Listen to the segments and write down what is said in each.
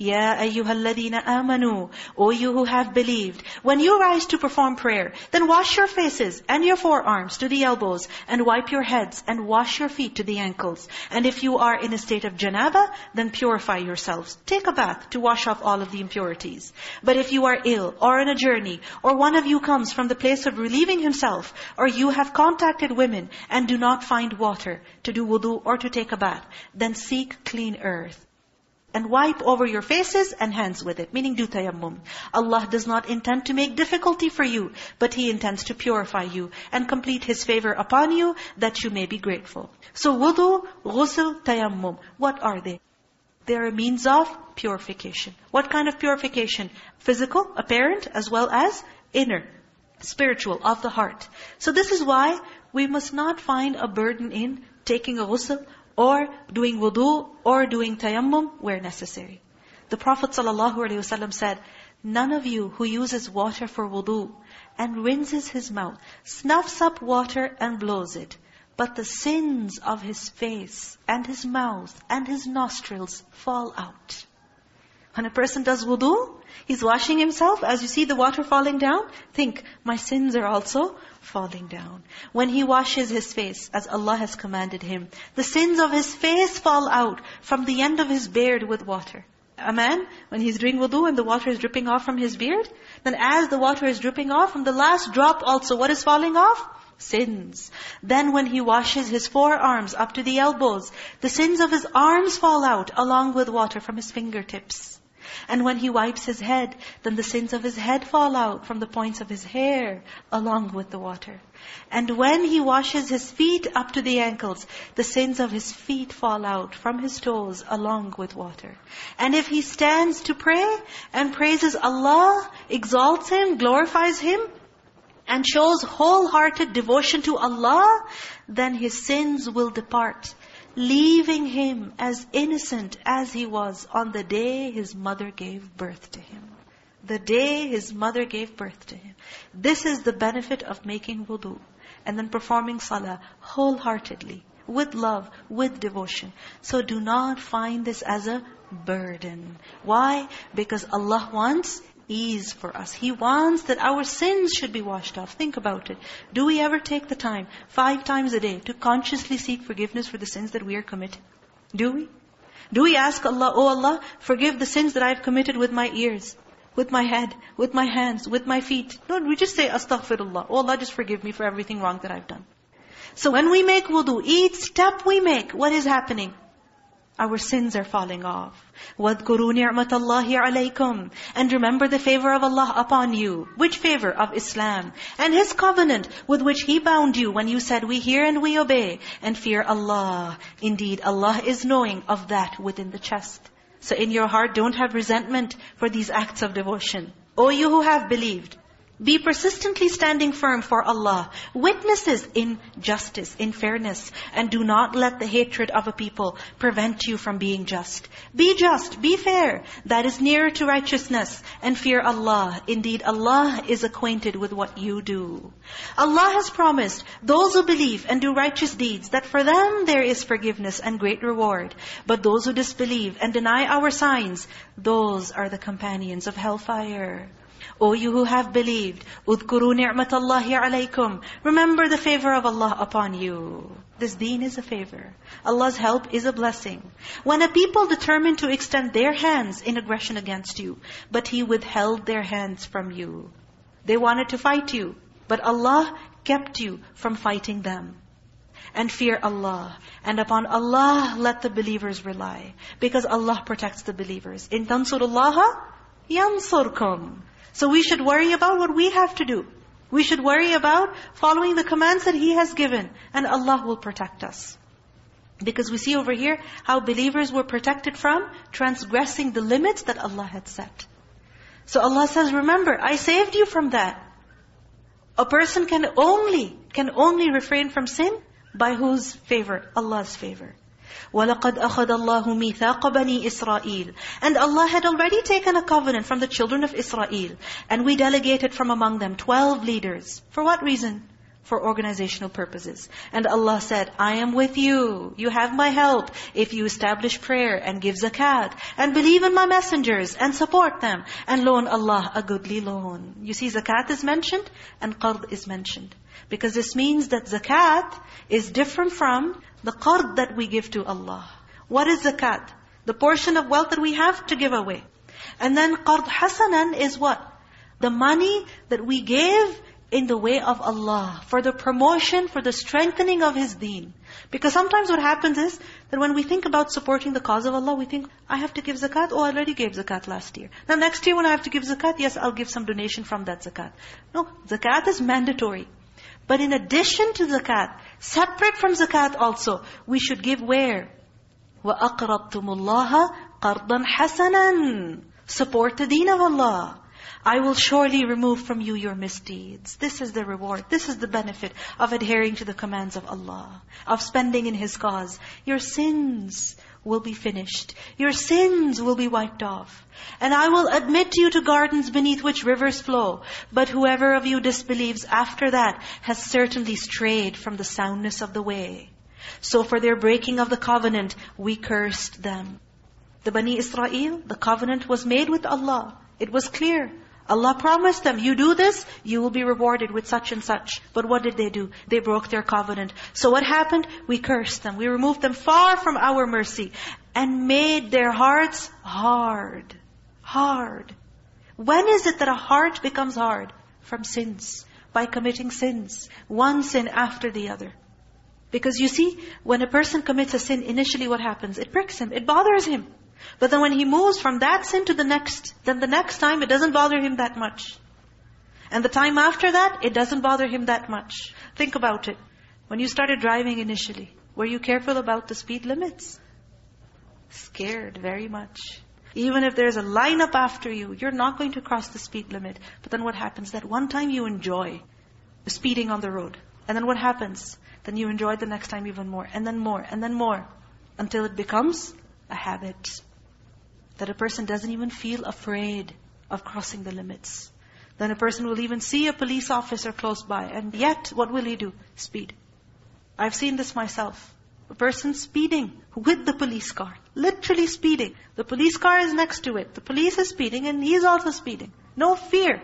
Ya ayyuhalladhina amanu, O you who have believed, when you rise to perform prayer, then wash your faces and your forearms to the elbows, and wipe your heads, and wash your feet to the ankles. And if you are in a state of janaba, then purify yourselves. Take a bath to wash off all of the impurities. But if you are ill, or on a journey, or one of you comes from the place of relieving himself, or you have contacted women, and do not find water to do wudu or to take a bath, then seek clean earth and wipe over your faces and hands with it, meaning do tayammum. Allah does not intend to make difficulty for you, but He intends to purify you and complete His favor upon you that you may be grateful. So wudu, ghusl, tayammum, what are they? They are a means of purification. What kind of purification? Physical, apparent, as well as inner, spiritual, of the heart. So this is why we must not find a burden in taking a ghusl or doing wudu, or doing tayammum where necessary. The Prophet ﷺ said, None of you who uses water for wudu and rinses his mouth, snuffs up water and blows it, but the sins of his face and his mouth and his nostrils fall out. When a person does wudu, he's washing himself. As you see the water falling down, think, my sins are also falling down. When he washes his face, as Allah has commanded him, the sins of his face fall out from the end of his beard with water. A man, when he's doing wudu and the water is dripping off from his beard, then as the water is dripping off, from the last drop also, what is falling off? Sins. Then when he washes his forearms up to the elbows, the sins of his arms fall out along with water from his fingertips. And when he wipes his head, then the sins of his head fall out from the points of his hair along with the water. And when he washes his feet up to the ankles, the sins of his feet fall out from his toes along with water. And if he stands to pray and praises Allah, exalts Him, glorifies Him, and shows wholehearted devotion to Allah, then his sins will depart leaving him as innocent as he was on the day his mother gave birth to him. The day his mother gave birth to him. This is the benefit of making wudu and then performing salah wholeheartedly, with love, with devotion. So do not find this as a burden. Why? Because Allah wants ease for us. He wants that our sins should be washed off. Think about it. Do we ever take the time, five times a day, to consciously seek forgiveness for the sins that we are committing? Do we? Do we ask Allah, Oh Allah, forgive the sins that I've committed with my ears, with my head, with my hands, with my feet? No, we just say, Astaghfirullah. Oh Allah, just forgive me for everything wrong that I've done. So when we make wudu, each step we make, what is happening? Our sins are falling off. وَاذْكُرُوا نِعْمَةَ اللَّهِ عَلَيْكُمْ And remember the favor of Allah upon you. Which favor? Of Islam. And His covenant with which He bound you when you said, we hear and we obey. And fear Allah. Indeed, Allah is knowing of that within the chest. So in your heart, don't have resentment for these acts of devotion. O you who have believed, be persistently standing firm for Allah. Witnesses in justice, in fairness. And do not let the hatred of a people prevent you from being just. Be just, be fair. That is nearer to righteousness. And fear Allah. Indeed, Allah is acquainted with what you do. Allah has promised those who believe and do righteous deeds that for them there is forgiveness and great reward. But those who disbelieve and deny our signs, those are the companions of hellfire. O you who have believed, اذكروا نعمة الله عليكم. Remember the favor of Allah upon you. This deen is a favor. Allah's help is a blessing. When a people determined to extend their hands in aggression against you, but He withheld their hands from you. They wanted to fight you, but Allah kept you from fighting them. And fear Allah. And upon Allah let the believers rely. Because Allah protects the believers. In tansurullaha, yansurkum. So we should worry about what we have to do. We should worry about following the commands that He has given. And Allah will protect us. Because we see over here how believers were protected from transgressing the limits that Allah had set. So Allah says, remember, I saved you from that. A person can only, can only refrain from sin by whose favor? Allah's favor. وَلَقَدْ أَخَذَ اللَّهُ مِيثَاقَ بَنِي إِسْرَائِيلِ And Allah had already taken a covenant from the children of Israel. And we delegated from among them 12 leaders. For what reason? For organizational purposes. And Allah said, I am with you. You have my help. If you establish prayer and give zakat and believe in my messengers and support them and loan Allah a goodly loan. You see, zakat is mentioned and qard is mentioned. Because this means that zakat is different from the qard that we give to Allah. What is zakat? The portion of wealth that we have to give away. And then qard hasanan is what? The money that we give in the way of Allah, for the promotion, for the strengthening of His deen. Because sometimes what happens is, that when we think about supporting the cause of Allah, we think, I have to give zakat, oh I already gave zakat last year. Now next year when I have to give zakat, yes, I'll give some donation from that zakat. No, zakat is mandatory. But in addition to zakat, separate from zakat also, we should give where? وَأَقْرَضْتُمُ اللَّهَ قَرْضًا حَسَنًا Support the deen of Allah. I will surely remove from you your misdeeds. This is the reward. This is the benefit of adhering to the commands of Allah, of spending in His cause. Your sins will be finished. Your sins will be wiped off. And I will admit you to gardens beneath which rivers flow. But whoever of you disbelieves after that has certainly strayed from the soundness of the way. So for their breaking of the covenant, we cursed them. The Bani Israel, the covenant was made with Allah. It was clear. Allah promised them, you do this, you will be rewarded with such and such. But what did they do? They broke their covenant. So what happened? We cursed them. We removed them far from our mercy and made their hearts hard. Hard. When is it that a heart becomes hard? From sins. By committing sins. One sin after the other. Because you see, when a person commits a sin, initially what happens? It pricks him. It bothers him. But then when he moves from that sin to the next, then the next time it doesn't bother him that much. And the time after that, it doesn't bother him that much. Think about it. When you started driving initially, were you careful about the speed limits? Scared very much. Even if there's a lineup after you, you're not going to cross the speed limit. But then what happens? That one time you enjoy speeding on the road. And then what happens? Then you enjoy the next time even more, and then more, and then more. Until it becomes a habit. That a person doesn't even feel afraid of crossing the limits. Then a person will even see a police officer close by. And yet, what will he do? Speed. I've seen this myself. A person speeding with the police car. Literally speeding. The police car is next to it. The police is speeding and he's also speeding. No fear.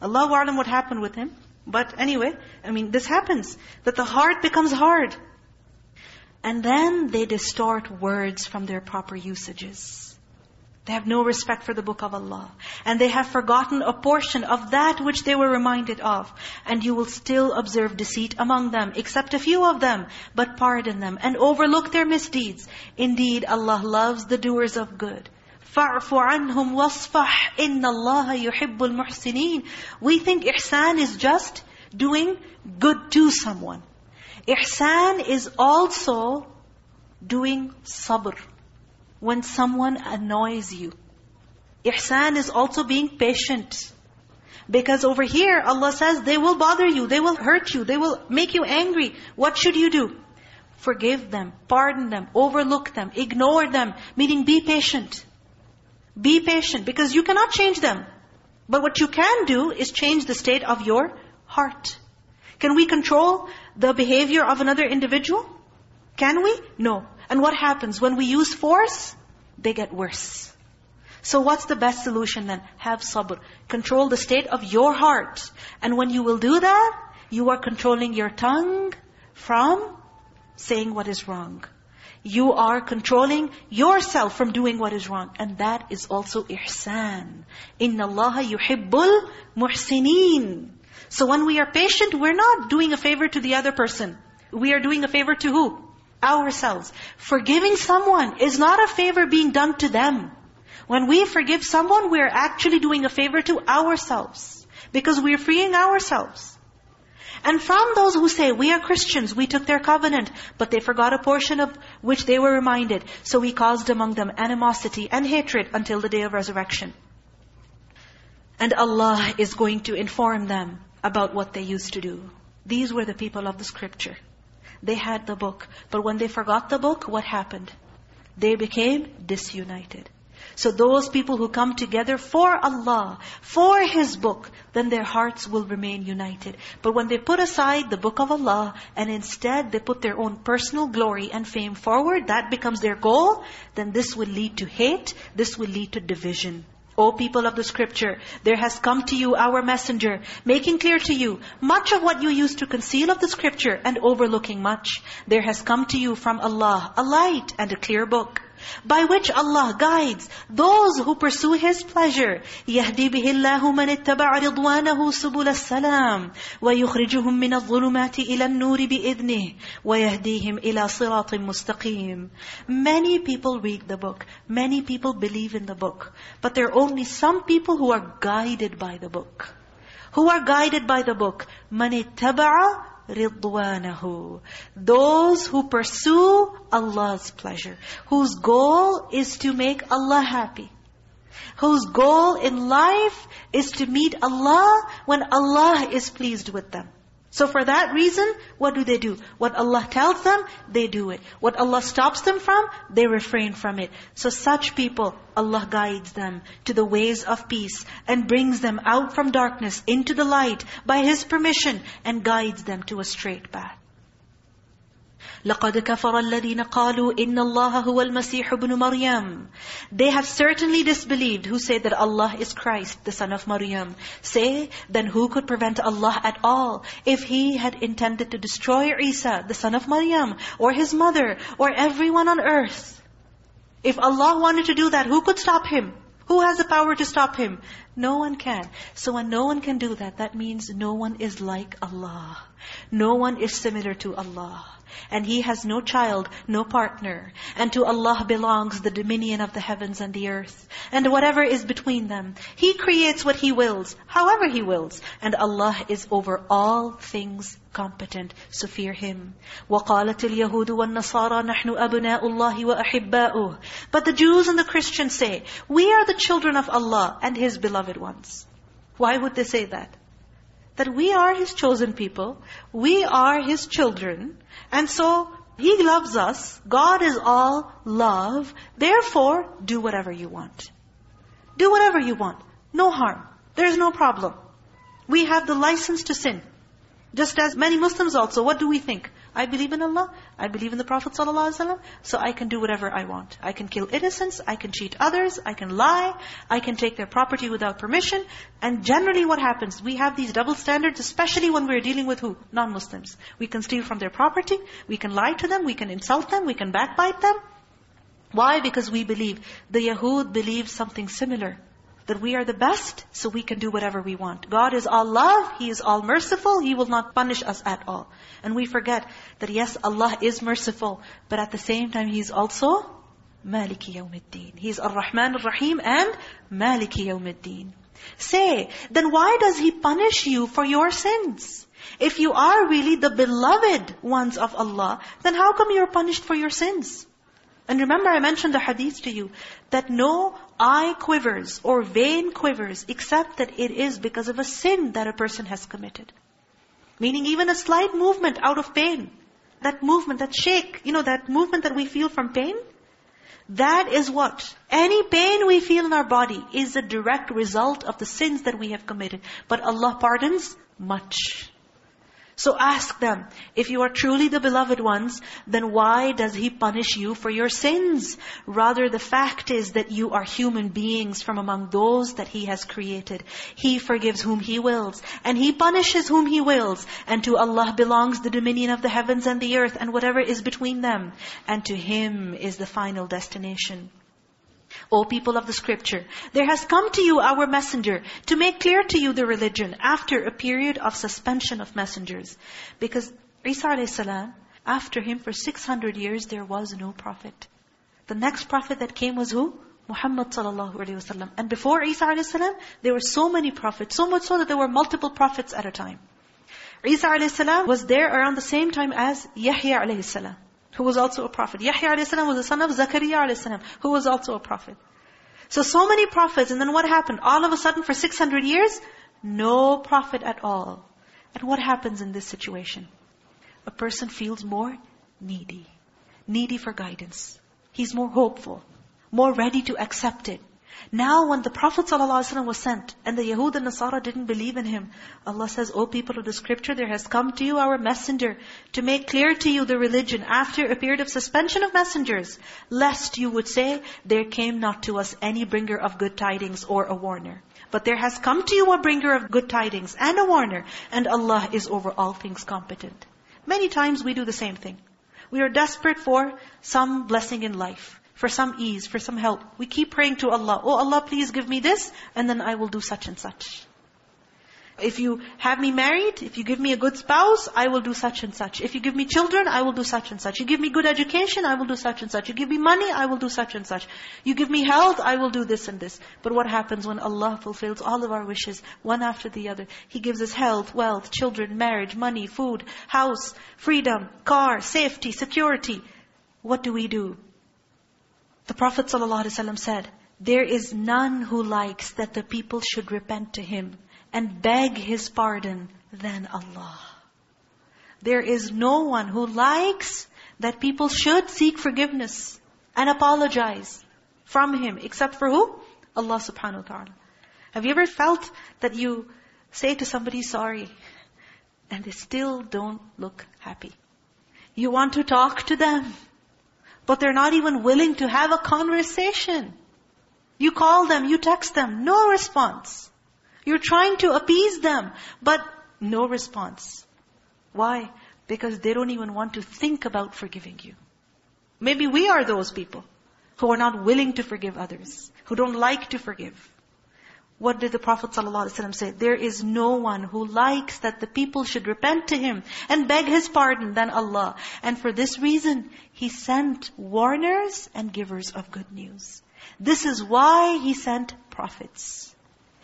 Allah Alam what happened with him. But anyway, I mean, this happens. That the heart becomes hard. And then they distort words from their proper usages. They have no respect for the book of Allah. And they have forgotten a portion of that which they were reminded of. And you will still observe deceit among them, except a few of them. But pardon them and overlook their misdeeds. Indeed, Allah loves the doers of good. فَاعْفُ عَنْهُمْ وَاصْفَحْ إِنَّ اللَّهَ يُحِبُّ الْمُحْسِنِينَ We think ihsan is just doing good to someone. Ihsan is also doing sabr when someone annoys you. Ihsan is also being patient. Because over here, Allah says, they will bother you, they will hurt you, they will make you angry. What should you do? Forgive them, pardon them, overlook them, ignore them, meaning be patient. Be patient, because you cannot change them. But what you can do is change the state of your heart. Can we control the behavior of another individual? Can we? No. And what happens? When we use force, they get worse. So what's the best solution then? Have sabr. Control the state of your heart. And when you will do that, you are controlling your tongue from saying what is wrong. You are controlling yourself from doing what is wrong. And that is also ihsan. إِنَّ اللَّهَ يُحِبُّ الْمُحْسِنِينَ So when we are patient, we're not doing a favor to the other person. We are doing a favor to who? Ourselves. Forgiving someone is not a favor being done to them. When we forgive someone, we're actually doing a favor to ourselves. Because we're freeing ourselves. And from those who say, we are Christians, we took their covenant, but they forgot a portion of which they were reminded. So we caused among them animosity and hatred until the day of resurrection. And Allah is going to inform them about what they used to do. These were the people of the scripture. They had the book. But when they forgot the book, what happened? They became disunited. So those people who come together for Allah, for His book, then their hearts will remain united. But when they put aside the book of Allah, and instead they put their own personal glory and fame forward, that becomes their goal, then this will lead to hate, this will lead to division. O people of the scripture, there has come to you our messenger, making clear to you much of what you used to conceal of the scripture and overlooking much. There has come to you from Allah a light and a clear book by which Allah guides those who pursue His pleasure. يَهْدِي بِهِ اللَّهُ مَنِ اتَّبَعَ رِضْوَانَهُ سُبُلَ السَّلَامِ وَيُخْرِجُهُم مِّنَ الظُّلُمَاتِ إِلَى النُّورِ بِإِذْنِهِ وَيَهْدِيهِمْ إِلَى صِرَاطٍ مُسْتَقِيمٍ Many people read the book. Many people believe in the book. But there are only some people who are guided by the book. Who are guided by the book. مَنِ اتَّبَعَ ridwanahu. Those who pursue Allah's pleasure. Whose goal is to make Allah happy. Whose goal in life is to meet Allah when Allah is pleased with them. So for that reason, what do they do? What Allah tells them, they do it. What Allah stops them from, they refrain from it. So such people, Allah guides them to the ways of peace and brings them out from darkness into the light by His permission and guides them to a straight path. لَقَدْ كَفَرَ الَّذِينَ قَالُوا إِنَّ اللَّهَ هُوَ الْمَسِيحُ ابْنُ مَرْيَمْ They have certainly disbelieved who say that Allah is Christ, the son of Maryam. Say, then who could prevent Allah at all if He had intended to destroy Isa, the son of Maryam, or his mother, or everyone on earth? If Allah wanted to do that, who could stop Him? Who has the power to stop Him? No one can. So when no one can do that, that means no one is like Allah. No one is similar to Allah. And He has no child, no partner. And to Allah belongs the dominion of the heavens and the earth. And whatever is between them. He creates what He wills, however He wills. And Allah is over all things competent. So fear Him. وَقَالَتِ الْيَهُودُ وَالنَّصَارَى نَحْنُ أَبْنَاءُ اللَّهِ وَأَحِبَّاؤُهُ But the Jews and the Christians say, we are the children of Allah and His beloved ones. Why would they say that? That we are His chosen people, we are His children, and so He loves us. God is all love. Therefore, do whatever you want. Do whatever you want. No harm. There's no problem. We have the license to sin. Just as many Muslims also, what do we think? I believe in Allah, I believe in the Prophet ﷺ, so I can do whatever I want. I can kill innocents, I can cheat others, I can lie, I can take their property without permission. And generally what happens? We have these double standards, especially when we're dealing with who? Non-Muslims. We can steal from their property, we can lie to them, we can insult them, we can backbite them. Why? Because we believe. The Yahud believe something similar that we are the best, so we can do whatever we want. God is all love, He is all merciful, He will not punish us at all. And we forget that yes, Allah is merciful, but at the same time He is also Maliki Yawmiddin. He is Ar-Rahman Ar-Rahim and Maliki Yawmiddin. Say, then why does He punish you for your sins? If you are really the beloved ones of Allah, then how come you are punished for your sins? And remember I mentioned the hadith to you, that no eye quivers or vein quivers except that it is because of a sin that a person has committed. Meaning even a slight movement out of pain, that movement, that shake, you know, that movement that we feel from pain, that is what? Any pain we feel in our body is a direct result of the sins that we have committed. But Allah pardons much. So ask them, if you are truly the beloved ones, then why does He punish you for your sins? Rather, the fact is that you are human beings from among those that He has created. He forgives whom He wills, and He punishes whom He wills. And to Allah belongs the dominion of the heavens and the earth, and whatever is between them. And to Him is the final destination. O people of the scripture, there has come to you our messenger to make clear to you the religion after a period of suspension of messengers. Because Isa a.s., after him for 600 years, there was no prophet. The next prophet that came was who? Muhammad sallallahu alaihi wasallam. And before Isa a.s., there were so many prophets, so much so that there were multiple prophets at a time. Isa a.s. was there around the same time as Yahya a.s who was also a prophet. Yahya a.s. was the son of Zakaria a.s., who was also a prophet. So, so many prophets, and then what happened? All of a sudden, for 600 years, no prophet at all. And what happens in this situation? a person feels more needy. Needy for guidance. He's more hopeful, more ready to accept it. Now when the Prophet ﷺ was sent and the Yahud and Nasara didn't believe in him, Allah says, O people of the scripture, there has come to you our messenger to make clear to you the religion after a period of suspension of messengers, lest you would say, there came not to us any bringer of good tidings or a warner. But there has come to you a bringer of good tidings and a warner, and Allah is over all things competent. Many times we do the same thing. We are desperate for some blessing in life, for some ease, for some help. We keep praying to Allah, Oh Allah, please give me this, and then I will do such and such. If you have me married, if you give me a good spouse, I will do such and such. If you give me children, I will do such and such. You give me good education, I will do such and such. You give me money, I will do such and such. You give me health, I will do this and this. But what happens when Allah fulfills all of our wishes, one after the other? He gives us health, wealth, children, marriage, money, food, house, freedom, car, safety, security. What do we do? The Prophet ﷺ said, there is none who likes that the people should repent to him and beg His pardon than Allah. There is no one who likes that people should seek forgiveness and apologize from Him, except for who? Allah subhanahu wa ta'ala. Have you ever felt that you say to somebody sorry, and they still don't look happy? You want to talk to them, but they're not even willing to have a conversation. You call them, you text them, no response. You're trying to appease them, but no response. Why? Because they don't even want to think about forgiving you. Maybe we are those people who are not willing to forgive others, who don't like to forgive. What did the Prophet ﷺ say? There is no one who likes that the people should repent to him and beg his pardon than Allah. And for this reason, He sent warners and givers of good news. This is why He sent prophets.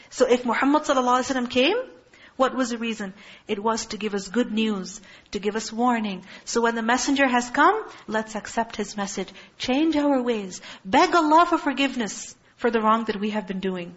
So if Muhammad ﷺ came, what was the reason? It was to give us good news, to give us warning. So when the messenger has come, let's accept his message. Change our ways. Beg Allah for forgiveness for the wrong that we have been doing.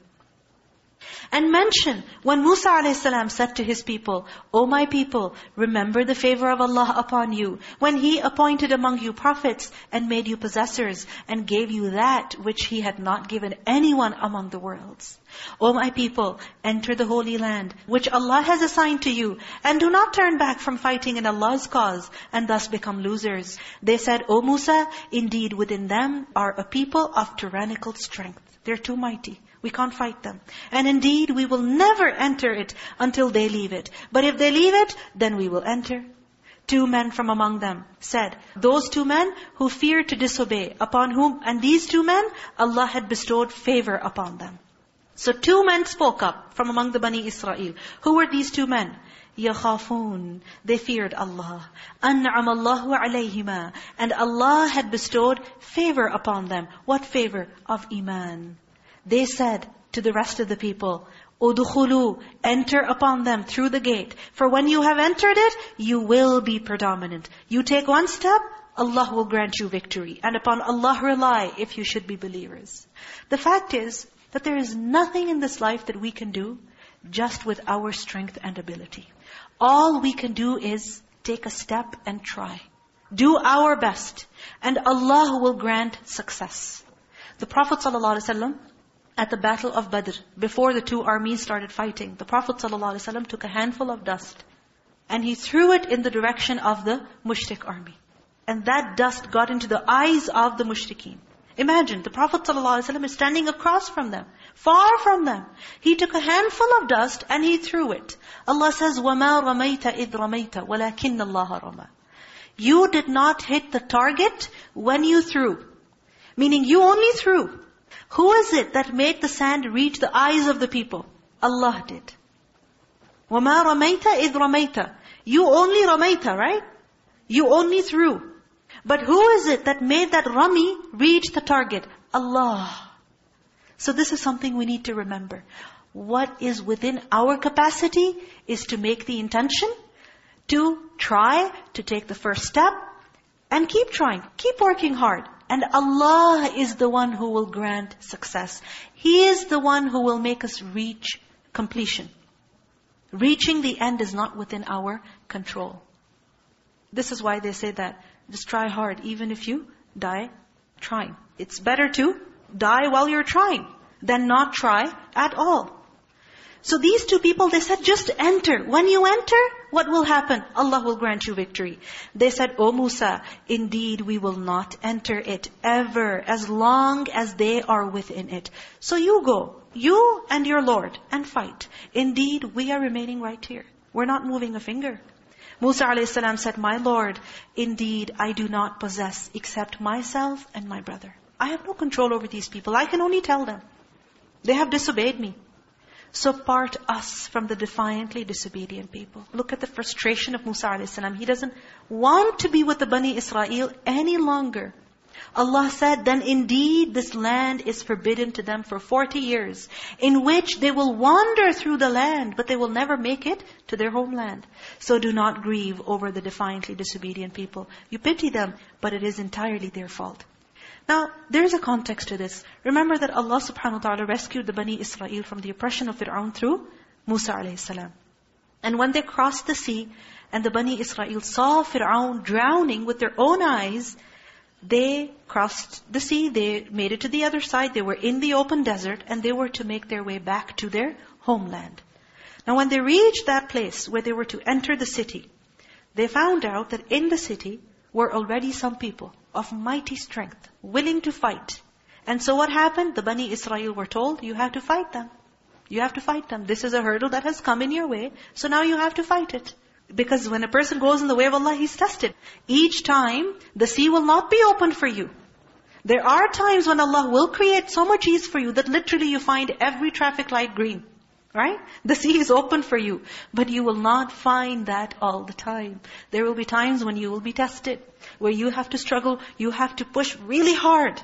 And mention when Musa a.s. said to his people, O my people, remember the favor of Allah upon you, when He appointed among you prophets and made you possessors and gave you that which He had not given anyone among the worlds. O my people, enter the Holy Land, which Allah has assigned to you, and do not turn back from fighting in Allah's cause, and thus become losers. They said, O Musa, indeed within them are a people of tyrannical strength. They're too mighty. We can't fight them. And indeed, we will never enter it until they leave it. But if they leave it, then we will enter. Two men from among them said, those two men who feared to disobey, upon whom, and these two men, Allah had bestowed favor upon them. So two men spoke up from among the Bani Israel. Who were these two men? يَخَافُونَ They feared Allah. أَنْعَمَ اللَّهُ عَلَيْهِمَا And Allah had bestowed favor upon them. What favor? Of Iman. They said to the rest of the people, "Udkhulu, enter upon them through the gate. For when you have entered it, you will be predominant. You take one step, Allah will grant you victory. And upon Allah rely if you should be believers. The fact is that there is nothing in this life that we can do just with our strength and ability. All we can do is take a step and try. Do our best. And Allah will grant success. The Prophet ﷺ at the battle of Badr, before the two armies started fighting, the Prophet ﷺ took a handful of dust and he threw it in the direction of the mushrik army. And that dust got into the eyes of the mushrikeen. Imagine, the Prophet ﷺ is standing across from them, far from them. He took a handful of dust and he threw it. Allah says, وَمَا رَمَيْتَ إِذْ رَمَيْتَ وَلَكِنَّ اللَّهَ رَمَى You did not hit the target when you threw. Meaning you only threw. Who is it that made the sand reach the eyes of the people? Allah did. وَمَا رَمَيْتَ إِذْ رَمَيْتَ You only ramaita, right? You only threw. But who is it that made that rami reach the target? Allah. So this is something we need to remember. What is within our capacity is to make the intention, to try, to take the first step, and keep trying, keep working hard. And Allah is the one who will grant success. He is the one who will make us reach completion. Reaching the end is not within our control. This is why they say that, just try hard, even if you die trying. It's better to die while you're trying than not try at all. So these two people, they said, just enter. When you enter, what will happen? Allah will grant you victory. They said, O Musa, indeed we will not enter it ever, as long as they are within it. So you go, you and your Lord, and fight. Indeed, we are remaining right here. We're not moving a finger. Musa a.s. said, My Lord, indeed I do not possess except myself and my brother. I have no control over these people. I can only tell them. They have disobeyed me. So part us from the defiantly disobedient people. Look at the frustration of Musa a.s. He doesn't want to be with the Bani Israel any longer. Allah said, then indeed this land is forbidden to them for 40 years, in which they will wander through the land, but they will never make it to their homeland. So do not grieve over the defiantly disobedient people. You pity them, but it is entirely their fault. Now, there's a context to this. Remember that Allah subhanahu wa ta'ala rescued the Bani Israel from the oppression of Fir'aun through Musa alayhi salam. And when they crossed the sea, and the Bani Israel saw Fir'aun drowning with their own eyes, they crossed the sea, they made it to the other side, they were in the open desert, and they were to make their way back to their homeland. Now when they reached that place where they were to enter the city, they found out that in the city were already some people of mighty strength, willing to fight. And so what happened? The Bani Israel were told, you have to fight them. You have to fight them. This is a hurdle that has come in your way, so now you have to fight it. Because when a person goes in the way of Allah, he's tested. Each time, the sea will not be open for you. There are times when Allah will create so much ease for you that literally you find every traffic light green. Right? The sea is open for you. But you will not find that all the time. There will be times when you will be tested. Where you have to struggle, you have to push really hard.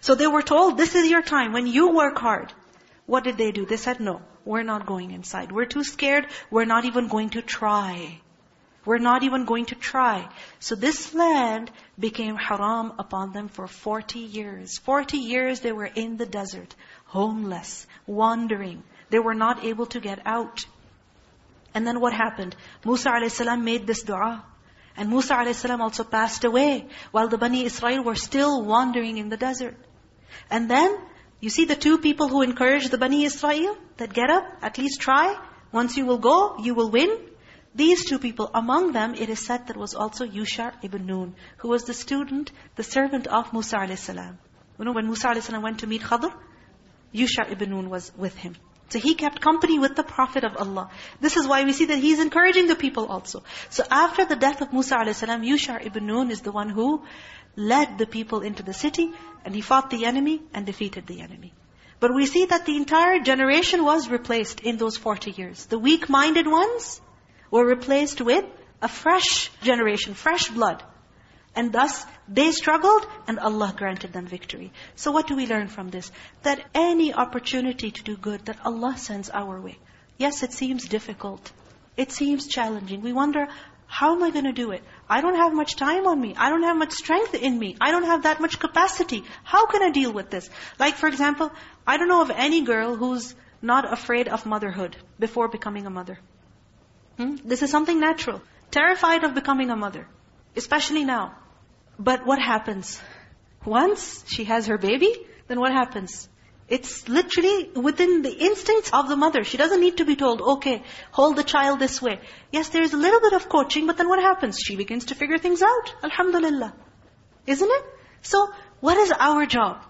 So they were told, this is your time when you work hard. What did they do? They said, no, we're not going inside. We're too scared. We're not even going to try. We're not even going to try. So this land became haram upon them for 40 years. 40 years they were in the desert, homeless, wandering. They were not able to get out. And then what happened? Musa a.s. made this dua. And Musa a.s. also passed away while the Bani Israel were still wandering in the desert. And then, you see the two people who encouraged the Bani Israel, that get up, at least try. Once you will go, you will win. These two people, among them, it is said that was also Yusha ibn Nun, who was the student, the servant of Musa a.s. You know, when Musa a.s. went to meet Khadr, Yusha ibn Nun was with him. So he kept company with the Prophet of Allah. This is why we see that he's encouraging the people also. So after the death of Musa a.s., Yusha ibn Nun is the one who led the people into the city, and he fought the enemy and defeated the enemy. But we see that the entire generation was replaced in those 40 years. The weak-minded ones were replaced with a fresh generation, fresh blood. And thus, they struggled and Allah granted them victory. So what do we learn from this? That any opportunity to do good that Allah sends our way. Yes, it seems difficult. It seems challenging. We wonder, how am I going to do it? I don't have much time on me. I don't have much strength in me. I don't have that much capacity. How can I deal with this? Like for example, I don't know of any girl who's not afraid of motherhood before becoming a mother. Hmm? This is something natural. Terrified of becoming a mother. Especially now. But what happens? Once she has her baby, then what happens? It's literally within the instincts of the mother. She doesn't need to be told, okay, hold the child this way. Yes, there's a little bit of coaching, but then what happens? She begins to figure things out. Alhamdulillah. Isn't it? So, what is our job?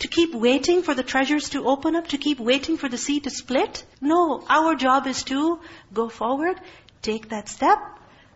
To keep waiting for the treasures to open up? To keep waiting for the sea to split? No, our job is to go forward, take that step,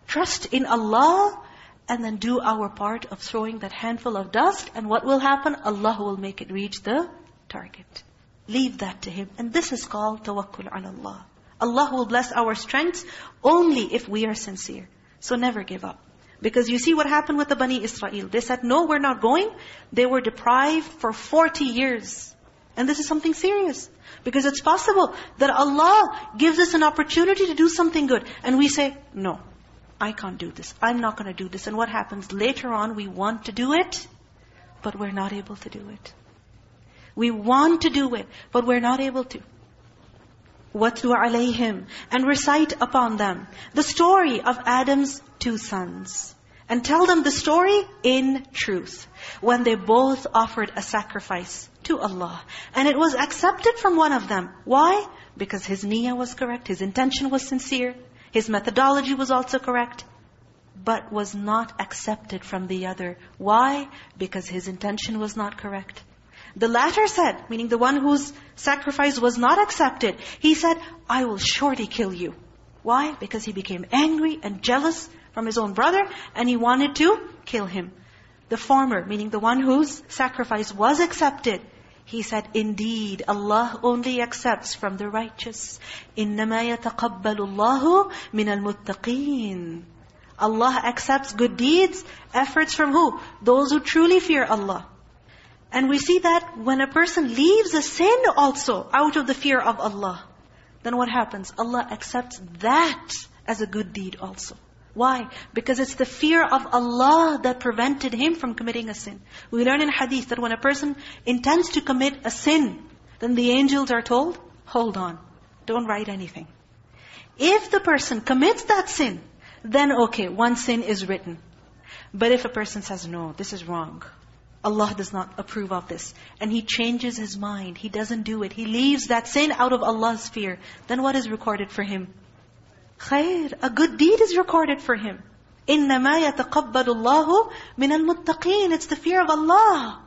trust in Allah, and then do our part of throwing that handful of dust, and what will happen? Allah will make it reach the target. Leave that to Him. And this is called tawakkul ala Allah. Allah will bless our strengths only if we are sincere. So never give up. Because you see what happened with the Bani Israel. They said, no, we're not going. They were deprived for 40 years. And this is something serious. Because it's possible that Allah gives us an opportunity to do something good. And we say, no, I can't do this. I'm not going to do this. And what happens? Later on, we want to do it, but we're not able to do it. We want to do it, but we're not able to. وَاتْلُ عَلَيْهِمْ And recite upon them the story of Adam's two sons. And tell them the story in truth. When they both offered a sacrifice to Allah. And it was accepted from one of them. Why? Because his niyyah was correct, his intention was sincere, his methodology was also correct, but was not accepted from the other. Why? Because his intention was not correct. The latter said, meaning the one whose sacrifice was not accepted, he said, I will surely kill you. Why? Because he became angry and jealous from his own brother, and he wanted to kill him. The former, meaning the one whose sacrifice was accepted, he said, indeed, Allah only accepts from the righteous. إِنَّمَا يَتَقَبَّلُ اللَّهُ مِنَ الْمُتَّقِينَ Allah accepts good deeds, efforts from who? Those who truly fear Allah. And we see that when a person leaves a sin also out of the fear of Allah, then what happens? Allah accepts that as a good deed also. Why? Because it's the fear of Allah that prevented him from committing a sin. We learn in hadith that when a person intends to commit a sin, then the angels are told, hold on, don't write anything. If the person commits that sin, then okay, one sin is written. But if a person says, no, this is wrong, Allah does not approve of this, and he changes his mind, he doesn't do it, he leaves that sin out of Allah's fear, then what is recorded for him? Khair, a good deed is recorded for him. إِنَّمَا يَتَقَبَّلُ اللَّهُ مِنَ الْمُتَّقِينَ It's the fear of Allah,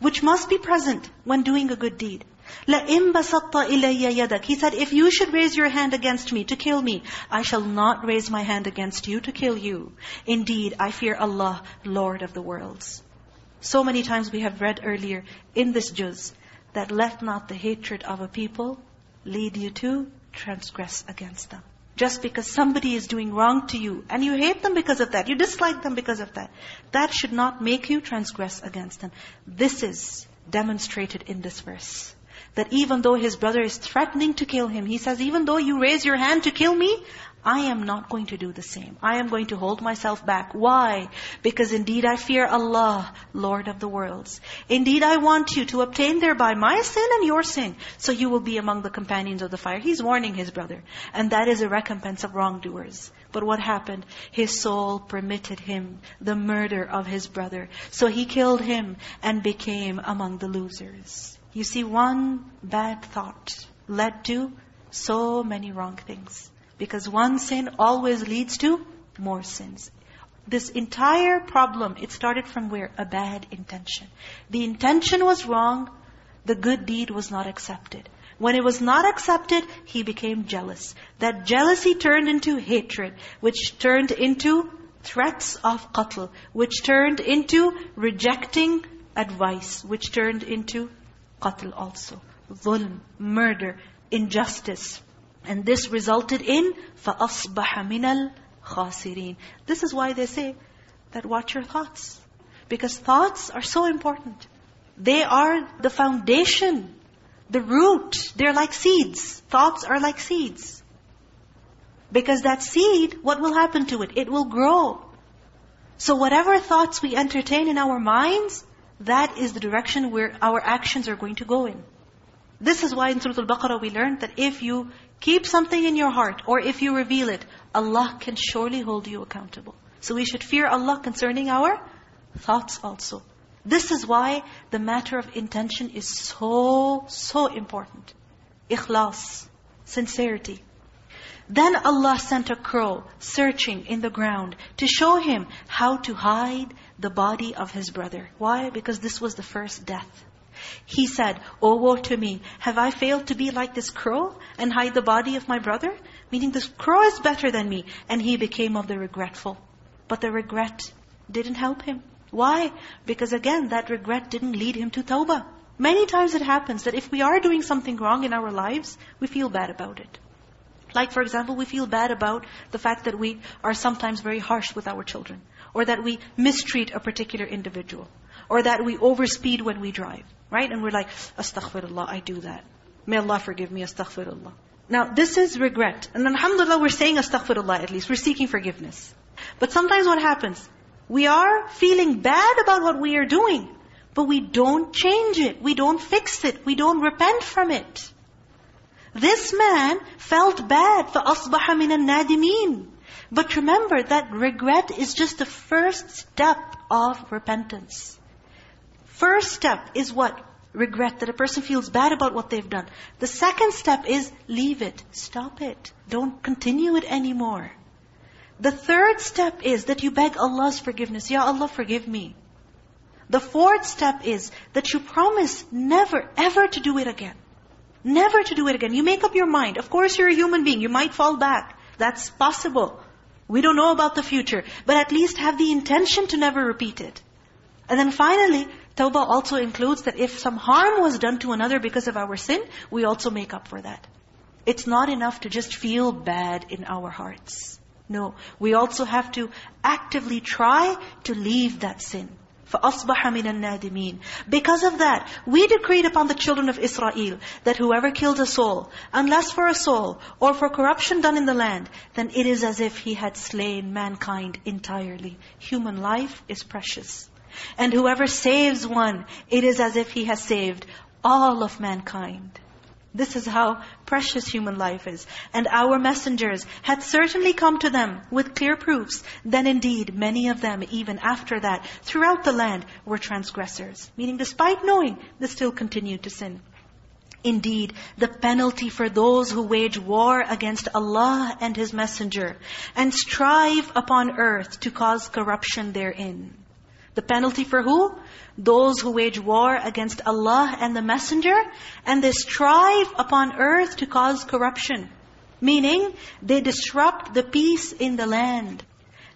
which must be present when doing a good deed. لَإِن بَسَطَّ إِلَيَّ يَدَكَ He said, if you should raise your hand against me to kill me, I shall not raise my hand against you to kill you. Indeed, I fear Allah, Lord of the worlds. So many times we have read earlier in this juz, that let not the hatred of a people lead you to transgress against them. Just because somebody is doing wrong to you and you hate them because of that, you dislike them because of that, that should not make you transgress against them. This is demonstrated in this verse. That even though his brother is threatening to kill him, he says, even though you raise your hand to kill me, I am not going to do the same. I am going to hold myself back. Why? Because indeed I fear Allah, Lord of the worlds. Indeed I want you to obtain thereby my sin and your sin, so you will be among the companions of the fire. He's warning his brother. And that is a recompense of wrongdoers. But what happened? His soul permitted him the murder of his brother. So he killed him and became among the losers. You see, one bad thought led to so many wrong things. Because one sin always leads to more sins. This entire problem, it started from where? A bad intention. The intention was wrong, the good deed was not accepted. When it was not accepted, he became jealous. That jealousy turned into hatred, which turned into threats of qatl, which turned into rejecting advice, which turned into qatl also. Dhulm, murder, injustice. And this resulted in فَأَصْبَحَ مِنَ الْخَاسِرِينَ This is why they say that watch your thoughts. Because thoughts are so important. They are the foundation, the root. They're like seeds. Thoughts are like seeds. Because that seed, what will happen to it? It will grow. So whatever thoughts we entertain in our minds, that is the direction where our actions are going to go in. This is why in Surah Al-Baqarah we learned that if you keep something in your heart or if you reveal it, Allah can surely hold you accountable. So we should fear Allah concerning our thoughts also. This is why the matter of intention is so, so important. Ikhlas, sincerity. Then Allah sent a crow searching in the ground to show him how to hide the body of his brother. Why? Because this was the first death. He said, Oh woe to me, have I failed to be like this crow and hide the body of my brother? Meaning this crow is better than me. And he became of the regretful. But the regret didn't help him. Why? Because again, that regret didn't lead him to tawbah. Many times it happens that if we are doing something wrong in our lives, we feel bad about it. Like for example, we feel bad about the fact that we are sometimes very harsh with our children Or that we mistreat a particular individual. Or that we overspeed when we drive. Right? And we're like, astaghfirullah, I do that. May Allah forgive me, astaghfirullah. Now, this is regret. And alhamdulillah, we're saying astaghfirullah at least. We're seeking forgiveness. But sometimes what happens? We are feeling bad about what we are doing. But we don't change it. We don't fix it. We don't repent from it. This man felt bad. فَأَصْبَحَ مِنَ النَّادِمِينَ but remember that regret is just the first step of repentance. First step is what? Regret, that a person feels bad about what they've done. The second step is leave it. Stop it. Don't continue it anymore. The third step is that you beg Allah's forgiveness. Ya Allah, forgive me. The fourth step is that you promise never, ever to do it again. Never to do it again. You make up your mind. Of course, you're a human being. You might fall back. That's possible. We don't know about the future. But at least have the intention to never repeat it. And then finally, Tawbah also includes that if some harm was done to another because of our sin, we also make up for that. It's not enough to just feel bad in our hearts. No, we also have to actively try to leave that sin. فَأَصْبَحَ مِنَ النَّادِمِينَ Because of that, we decreed upon the children of Israel that whoever kills a soul, unless for a soul or for corruption done in the land, then it is as if he had slain mankind entirely. Human life is precious. And whoever saves one, it is as if he has saved all of mankind. This is how precious human life is. And our messengers had certainly come to them with clear proofs. Then indeed, many of them, even after that, throughout the land, were transgressors. Meaning despite knowing, they still continued to sin. Indeed, the penalty for those who wage war against Allah and His Messenger and strive upon earth to cause corruption therein. The penalty for who? Those who wage war against Allah and the Messenger, and they strive upon earth to cause corruption. Meaning, they disrupt the peace in the land.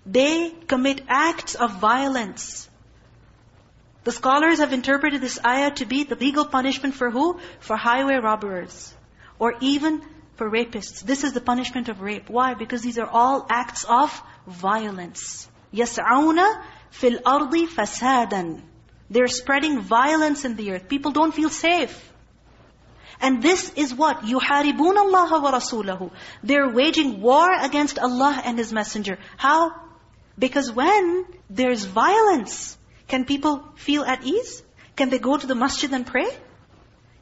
They commit acts of violence. The scholars have interpreted this ayah to be the legal punishment for who? For highway robbers. Or even for rapists. This is the punishment of rape. Why? Because these are all acts of violence. يَسْعَوْنَ fil ardi fasadan. They're spreading violence in the earth. People don't feel safe. And this is what? يُحَارِبُونَ اللَّهَ وَرَسُولَهُ They're waging war against Allah and His Messenger. How? Because when there's violence, can people feel at ease? Can they go to the masjid and pray?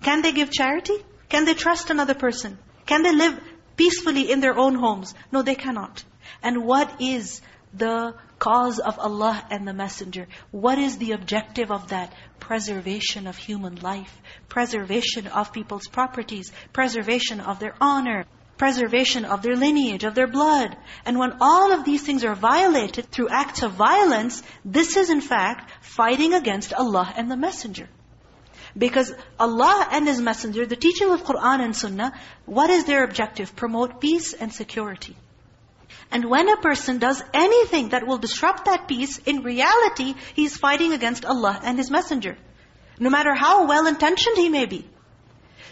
Can they give charity? Can they trust another person? Can they live peacefully in their own homes? No, they cannot. And what is the cause of Allah and the Messenger. What is the objective of that? Preservation of human life, preservation of people's properties, preservation of their honor, preservation of their lineage, of their blood. And when all of these things are violated through acts of violence, this is in fact fighting against Allah and the Messenger. Because Allah and His Messenger, the teaching of Qur'an and Sunnah, what is their objective? Promote peace and security. And when a person does anything that will disrupt that peace, in reality, he's fighting against Allah and His Messenger. No matter how well-intentioned he may be.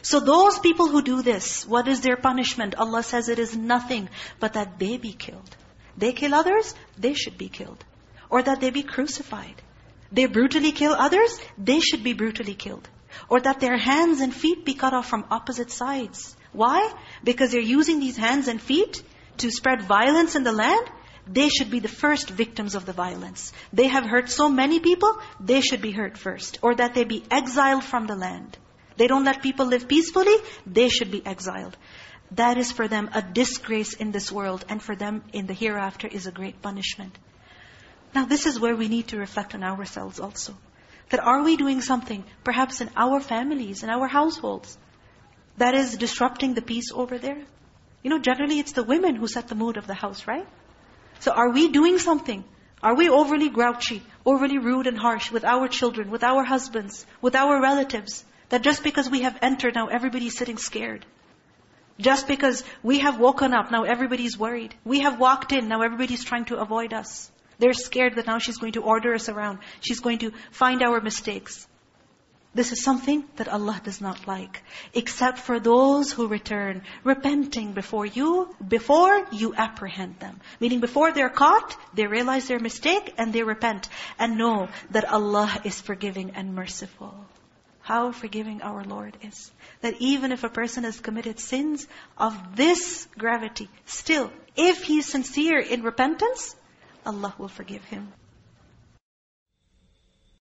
So those people who do this, what is their punishment? Allah says it is nothing but that they be killed. They kill others, they should be killed. Or that they be crucified. They brutally kill others, they should be brutally killed. Or that their hands and feet be cut off from opposite sides. Why? Because they're using these hands and feet to spread violence in the land, they should be the first victims of the violence. They have hurt so many people, they should be hurt first. Or that they be exiled from the land. They don't let people live peacefully, they should be exiled. That is for them a disgrace in this world, and for them in the hereafter is a great punishment. Now this is where we need to reflect on ourselves also. That are we doing something, perhaps in our families, in our households, that is disrupting the peace over there? You know, generally it's the women who set the mood of the house, right? So are we doing something? Are we overly grouchy, overly rude and harsh with our children, with our husbands, with our relatives? That just because we have entered, now everybody's sitting scared. Just because we have woken up, now everybody's worried. We have walked in, now everybody's trying to avoid us. They're scared that now she's going to order us around. She's going to find our mistakes. This is something that Allah does not like. Except for those who return, repenting before you, before you apprehend them. Meaning before they're caught, they realize their mistake and they repent. And know that Allah is forgiving and merciful. How forgiving our Lord is. That even if a person has committed sins of this gravity, still, if he's sincere in repentance, Allah will forgive him.